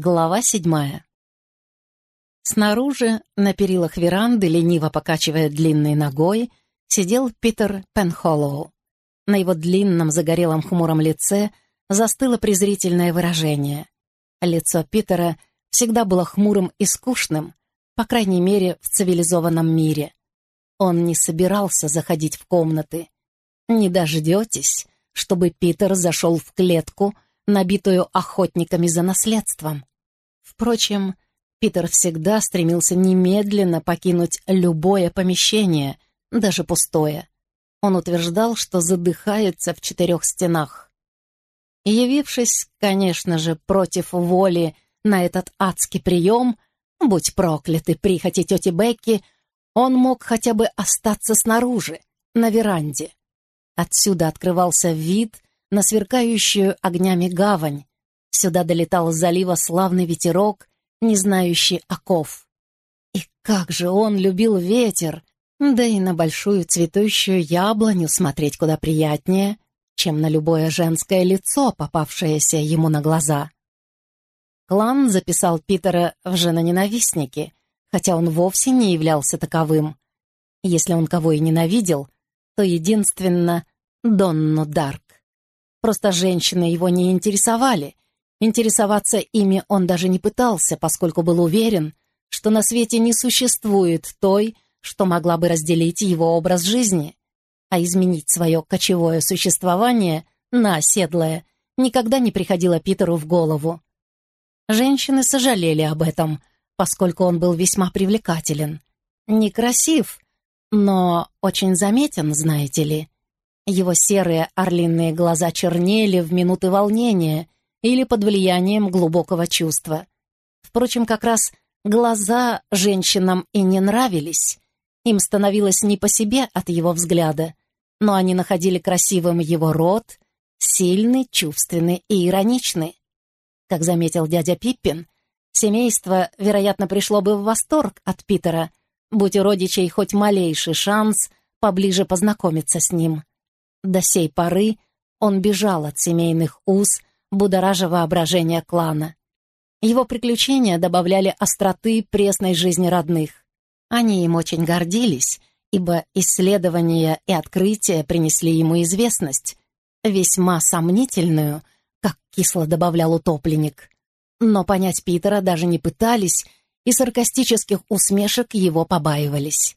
Глава седьмая. Снаружи, на перилах веранды, лениво покачивая длинной ногой, сидел Питер Пенхоллоу. На его длинном загорелом хмуром лице застыло презрительное выражение. Лицо Питера всегда было хмурым и скучным, по крайней мере, в цивилизованном мире. Он не собирался заходить в комнаты. Не дождетесь, чтобы Питер зашел в клетку, набитую охотниками за наследством. Впрочем, Питер всегда стремился немедленно покинуть любое помещение, даже пустое. Он утверждал, что задыхается в четырех стенах. Явившись, конечно же, против воли на этот адский прием, будь прокляты прихоти тети Бекки, он мог хотя бы остаться снаружи, на веранде. Отсюда открывался вид на сверкающую огнями гавань. Сюда долетал с залива славный ветерок, не знающий оков. И как же он любил ветер! Да и на большую цветущую яблоню смотреть куда приятнее, чем на любое женское лицо, попавшееся ему на глаза. Клан записал Питера в женоненавистники, хотя он вовсе не являлся таковым. Если он кого и ненавидел, то единственно Донну Дарк. Просто женщины его не интересовали. Интересоваться ими он даже не пытался, поскольку был уверен, что на свете не существует той, что могла бы разделить его образ жизни. А изменить свое кочевое существование на оседлое никогда не приходило Питеру в голову. Женщины сожалели об этом, поскольку он был весьма привлекателен. Некрасив, но очень заметен, знаете ли. Его серые орлиные глаза чернели в минуты волнения или под влиянием глубокого чувства. Впрочем, как раз глаза женщинам и не нравились. Им становилось не по себе от его взгляда, но они находили красивым его рот, сильный, чувственный и ироничный. Как заметил дядя Пиппин, семейство, вероятно, пришло бы в восторг от Питера, будь у родичей хоть малейший шанс поближе познакомиться с ним. До сей поры он бежал от семейных уз, будоража воображение клана. Его приключения добавляли остроты пресной жизни родных. Они им очень гордились, ибо исследования и открытия принесли ему известность, весьма сомнительную, как кисло добавлял утопленник. Но понять Питера даже не пытались, и саркастических усмешек его побаивались.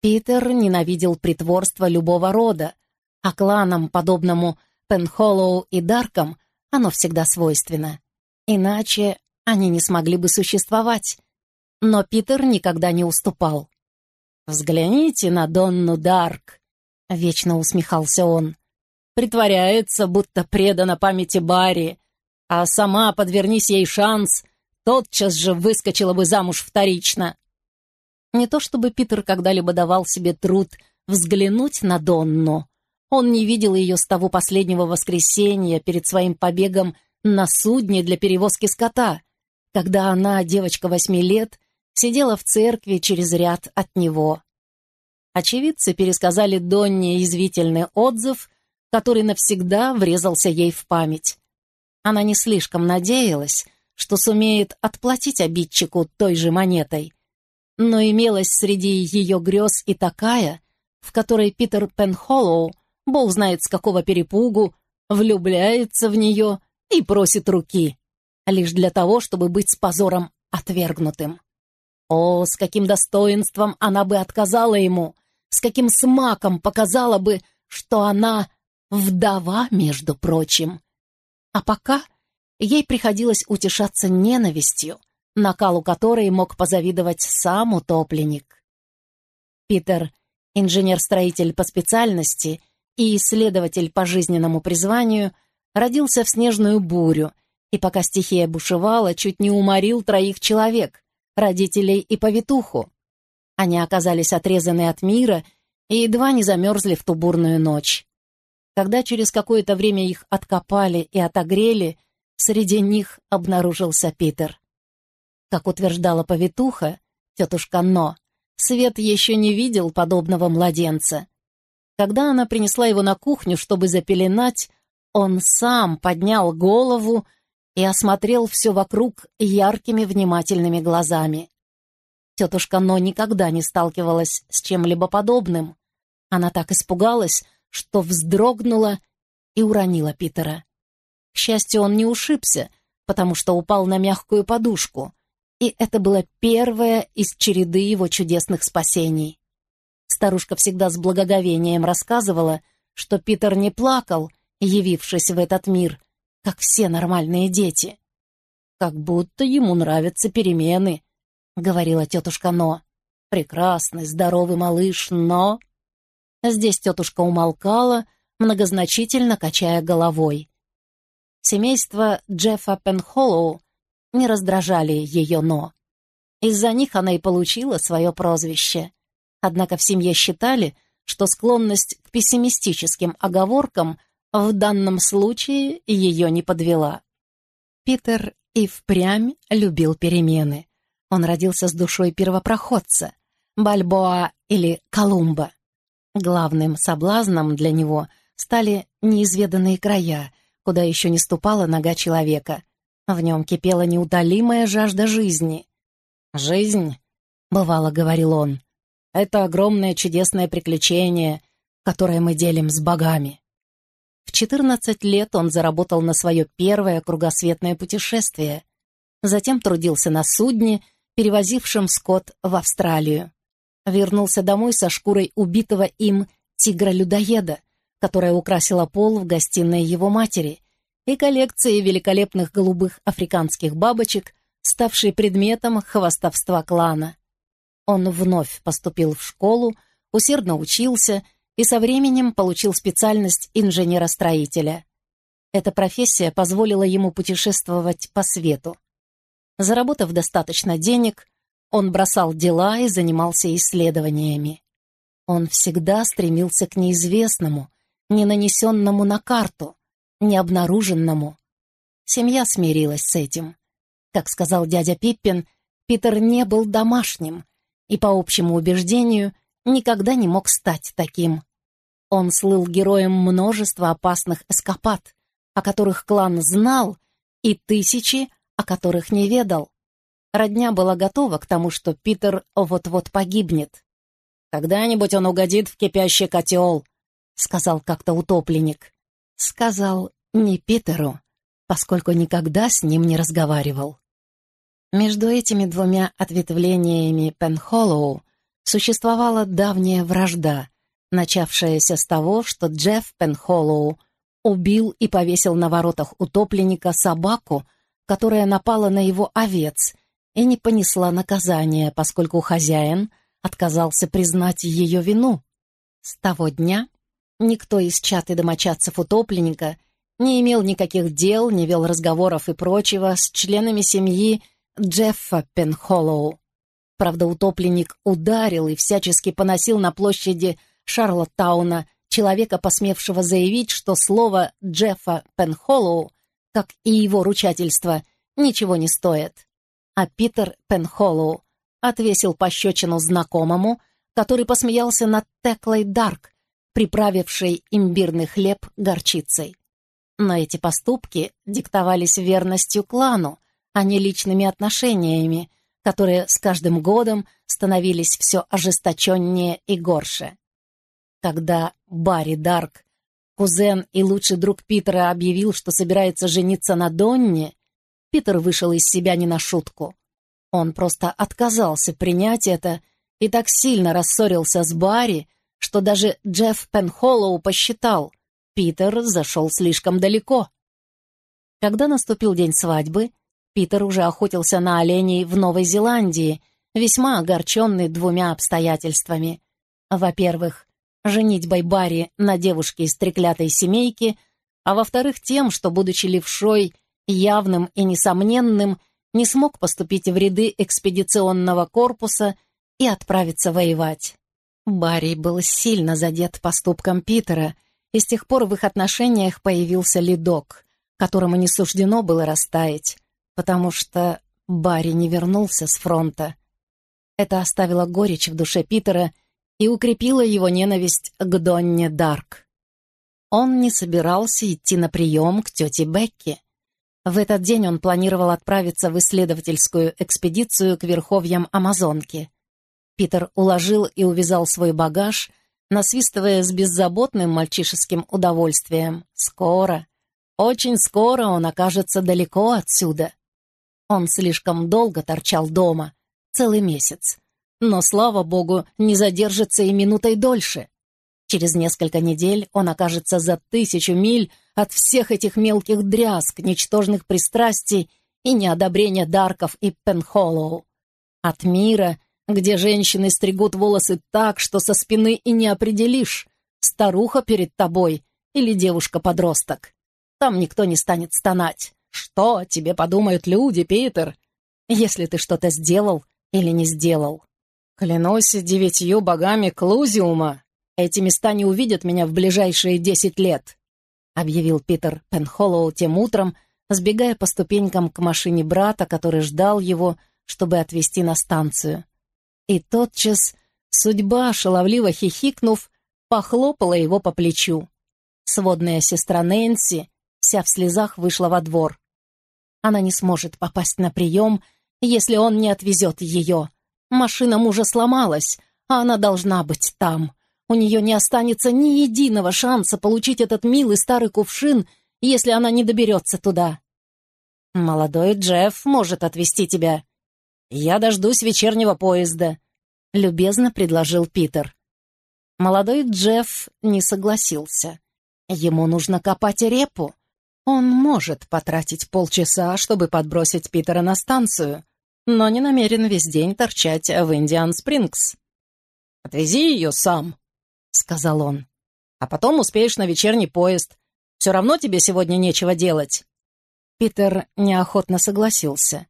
Питер ненавидел притворство любого рода, а кланам, подобному Пенхоллоу и Даркам, оно всегда свойственно. Иначе они не смогли бы существовать. Но Питер никогда не уступал. «Взгляните на Донну Дарк», — вечно усмехался он. «Притворяется, будто предана памяти Барри, а сама, подвернись ей шанс, тотчас же выскочила бы замуж вторично». Не то чтобы Питер когда-либо давал себе труд взглянуть на Донну, он не видел ее с того последнего воскресенья перед своим побегом на судне для перевозки скота, когда она, девочка восьми лет, сидела в церкви через ряд от него. Очевидцы пересказали Донне извительный отзыв, который навсегда врезался ей в память. Она не слишком надеялась, что сумеет отплатить обидчику той же монетой. Но имелась среди ее грез и такая, в которой Питер Пенхоллоу бог знает с какого перепугу, влюбляется в нее и просит руки, лишь для того, чтобы быть с позором отвергнутым. О, с каким достоинством она бы отказала ему, с каким смаком показала бы, что она вдова, между прочим. А пока ей приходилось утешаться ненавистью, накалу которой мог позавидовать сам утопленник. Питер, инженер-строитель по специальности, и исследователь по жизненному призванию, родился в снежную бурю, и пока стихия бушевала, чуть не уморил троих человек, родителей и повитуху. Они оказались отрезаны от мира и едва не замерзли в ту бурную ночь. Когда через какое-то время их откопали и отогрели, среди них обнаружился Питер. Как утверждала повитуха, тетушка Но, Свет еще не видел подобного младенца, когда она принесла его на кухню, чтобы запеленать, он сам поднял голову и осмотрел все вокруг яркими внимательными глазами. Тетушка Но никогда не сталкивалась с чем-либо подобным. Она так испугалась, что вздрогнула и уронила Питера. К счастью, он не ушибся, потому что упал на мягкую подушку, и это было первое из череды его чудесных спасений. Старушка всегда с благоговением рассказывала, что Питер не плакал, явившись в этот мир, как все нормальные дети. «Как будто ему нравятся перемены», — говорила тетушка Но. «Прекрасный, здоровый малыш, но...» Здесь тетушка умолкала, многозначительно качая головой. Семейство Джеффа Пенхоллоу не раздражали ее «но». Из-за них она и получила свое прозвище. Однако в семье считали, что склонность к пессимистическим оговоркам в данном случае ее не подвела. Питер и впрямь любил перемены. Он родился с душой первопроходца, Бальбоа или Колумба. Главным соблазном для него стали неизведанные края, куда еще не ступала нога человека. В нем кипела неутолимая жажда жизни. «Жизнь», — бывало говорил он, — «это огромное чудесное приключение, которое мы делим с богами». В 14 лет он заработал на свое первое кругосветное путешествие. Затем трудился на судне, перевозившем скот в Австралию. Вернулся домой со шкурой убитого им тигра-людоеда, которая украсила пол в гостиной его матери, и коллекцией великолепных голубых африканских бабочек, ставшей предметом хвастовства клана. Он вновь поступил в школу, усердно учился и со временем получил специальность инженера-строителя. Эта профессия позволила ему путешествовать по свету. Заработав достаточно денег, он бросал дела и занимался исследованиями. Он всегда стремился к неизвестному, не нанесенному на карту, необнаруженному. Семья смирилась с этим. Как сказал дядя Пиппин, Питер не был домашним и, по общему убеждению, никогда не мог стать таким. Он слыл героем множества опасных эскапад, о которых клан знал, и тысячи, о которых не ведал. Родня была готова к тому, что Питер вот-вот погибнет. «Когда-нибудь он угодит в кипящий котел», — сказал как-то утопленник. Сказал не Питеру, поскольку никогда с ним не разговаривал. Между этими двумя ответвлениями Пенхоллоу существовала давняя вражда, начавшаяся с того, что Джефф Пенхоллоу убил и повесил на воротах утопленника собаку, которая напала на его овец и не понесла наказания, поскольку хозяин отказался признать ее вину. С того дня никто из чат и домочадцев утопленника не имел никаких дел, не вел разговоров и прочего с членами семьи Джеффа Пенхоллоу. Правда, утопленник ударил и всячески поносил на площади Шарлоттауна человека, посмевшего заявить, что слово Джеффа Пенхоллоу, как и его ручательство, ничего не стоит. А Питер Пенхоллоу отвесил пощечину знакомому, который посмеялся над Теклой Дарк, приправившей имбирный хлеб горчицей. Но эти поступки диктовались верностью клану, а не личными отношениями, которые с каждым годом становились все ожесточеннее и горше. Когда Барри Дарк, кузен и лучший друг Питера, объявил, что собирается жениться на Донне, Питер вышел из себя не на шутку. Он просто отказался принять это и так сильно рассорился с Барри, что даже Джефф Пенхоллоу посчитал, Питер зашел слишком далеко. Когда наступил день свадьбы, Питер уже охотился на оленей в Новой Зеландии, весьма огорченный двумя обстоятельствами. Во-первых, женитьбой Барри на девушке из треклятой семейки, а во-вторых, тем, что, будучи левшой, явным и несомненным, не смог поступить в ряды экспедиционного корпуса и отправиться воевать. Барри был сильно задет поступком Питера, и с тех пор в их отношениях появился ледок, которому не суждено было растаять потому что Барри не вернулся с фронта. Это оставило горечь в душе Питера и укрепило его ненависть к Донне Дарк. Он не собирался идти на прием к тете Бекке. В этот день он планировал отправиться в исследовательскую экспедицию к верховьям Амазонки. Питер уложил и увязал свой багаж, насвистывая с беззаботным мальчишеским удовольствием. «Скоро, очень скоро он окажется далеко отсюда». Он слишком долго торчал дома, целый месяц. Но, слава богу, не задержится и минутой дольше. Через несколько недель он окажется за тысячу миль от всех этих мелких дрязг, ничтожных пристрастий и неодобрения Дарков и Пенхоллоу. От мира, где женщины стригут волосы так, что со спины и не определишь, старуха перед тобой или девушка-подросток. Там никто не станет стонать. Что тебе подумают люди, Питер, если ты что-то сделал или не сделал? Клянусь девятью богами Клузиума, эти места не увидят меня в ближайшие десять лет, объявил Питер Пенхоллоу тем утром, сбегая по ступенькам к машине брата, который ждал его, чтобы отвезти на станцию. И тотчас судьба, шаловливо хихикнув, похлопала его по плечу. Сводная сестра Нэнси, вся в слезах, вышла во двор. Она не сможет попасть на прием, если он не отвезет ее. Машина мужа сломалась, а она должна быть там. У нее не останется ни единого шанса получить этот милый старый кувшин, если она не доберется туда. «Молодой Джефф может отвезти тебя. Я дождусь вечернего поезда», — любезно предложил Питер. Молодой Джефф не согласился. Ему нужно копать репу, он может потратить полчаса, чтобы подбросить Питера на станцию, но не намерен весь день торчать в Индиан Спрингс. «Отвези ее сам», — сказал он. «А потом успеешь на вечерний поезд. Все равно тебе сегодня нечего делать». Питер неохотно согласился.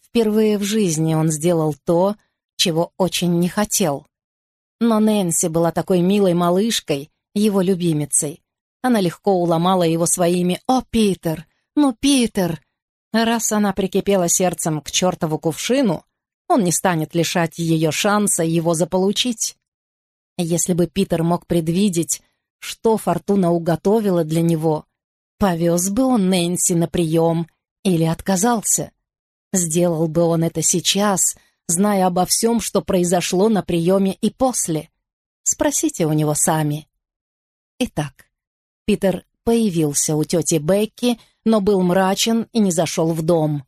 Впервые в жизни он сделал то, чего очень не хотел. Но Нэнси была такой милой малышкой, его любимицей, она легко уломала его своими «О, Питер! Ну, Питер!» Раз она прикипела сердцем к чертову кувшину, он не станет лишать ее шанса его заполучить. Если бы Питер мог предвидеть, что Фортуна уготовила для него, повез бы он Нэнси на прием или отказался. Сделал бы он это сейчас, зная обо всем, что произошло на приеме и после. Спросите у него сами. Итак, Питер появился у тети Бекки, но был мрачен и не зашел в дом.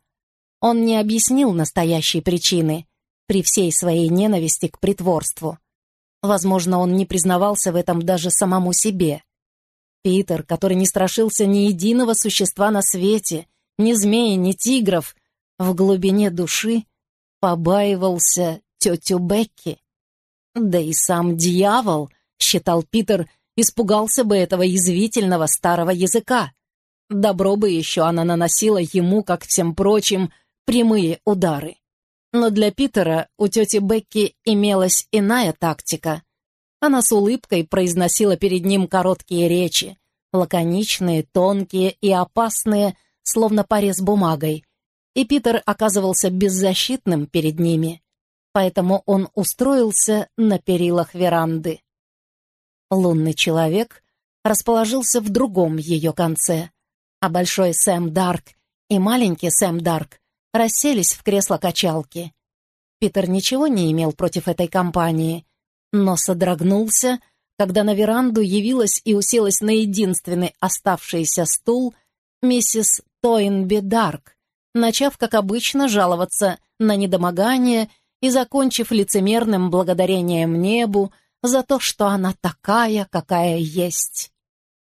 Он не объяснил настоящей причины, при всей своей ненависти к притворству. Возможно, он не признавался в этом даже самому себе. Питер, который не страшился ни единого существа на свете, ни змеи, ни тигров, в глубине души побаивался тетю Бекки. Да и сам дьявол, считал Питер, испугался бы этого язвительного старого языка. Добро бы еще она наносила ему, как всем прочим, прямые удары. Но для Питера у тети Бекки имелась иная тактика. Она с улыбкой произносила перед ним короткие речи, лаконичные, тонкие и опасные, словно порез бумагой. И Питер оказывался беззащитным перед ними, поэтому он устроился на перилах веранды. Лунный человек расположился в другом ее конце, а большой Сэм Дарк и маленький Сэм Дарк расселись в кресло-качалки. Питер ничего не имел против этой компании, но содрогнулся, когда на веранду явилась и уселась на единственный оставшийся стул миссис Тойнби Дарк, начав, как обычно, жаловаться на недомогание и закончив лицемерным благодарением небу за то, что она такая, какая есть.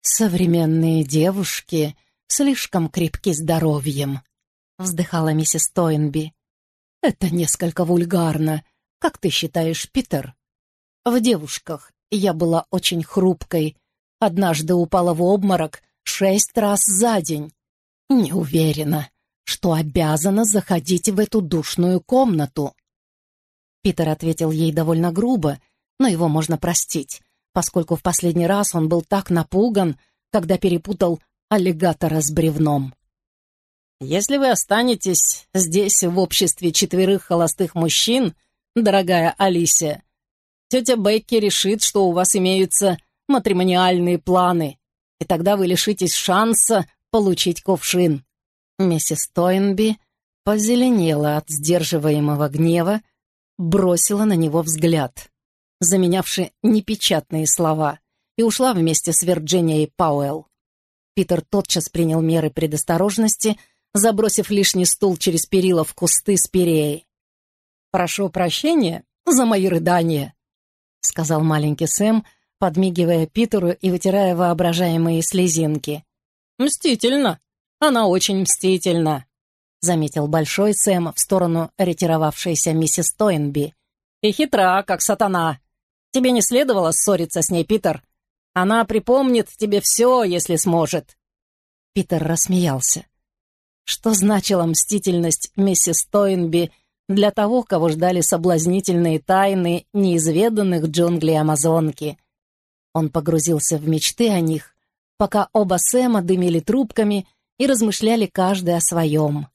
Современные девушки слишком крепки здоровьем, вздыхала миссис Тойнби. Это несколько вульгарно. Как ты считаешь, Питер? В девушках я была очень хрупкой. Однажды упала в обморок шесть раз за день. Не уверена, что обязана заходить в эту душную комнату. Питер ответил ей довольно грубо, но его можно простить, поскольку в последний раз он был так напуган, когда перепутал аллигатора с бревном. «Если вы останетесь здесь в обществе четверых холостых мужчин, дорогая Алисия, тетя Бекки решит, что у вас имеются матримониальные планы, и тогда вы лишитесь шанса получить кувшин. Миссис Тойнби позеленела от сдерживаемого гнева, бросила на него взгляд, заменявший непечатные слова, и ушла вместе с Вирджинией Пауэлл. Питер тотчас принял меры предосторожности, забросив лишний стул через перила в кусты с переей. «Прошу прощения за мои рыдания», — сказал маленький Сэм, подмигивая Питеру и вытирая воображаемые слезинки. «Мстительно. Она очень мстительна», — заметил Большой Сэм в сторону ретировавшейся миссис Тойнби. «И хитра, как сатана. Тебе не следовало ссориться с ней, Питер. Она припомнит тебе все, если сможет». Питер рассмеялся. Что значила мстительность миссис Тойнби для того, кого ждали соблазнительные тайны неизведанных джунглей Амазонки? Он погрузился в мечты о них, пока оба Сэма дымили трубками и размышляли каждый о своем.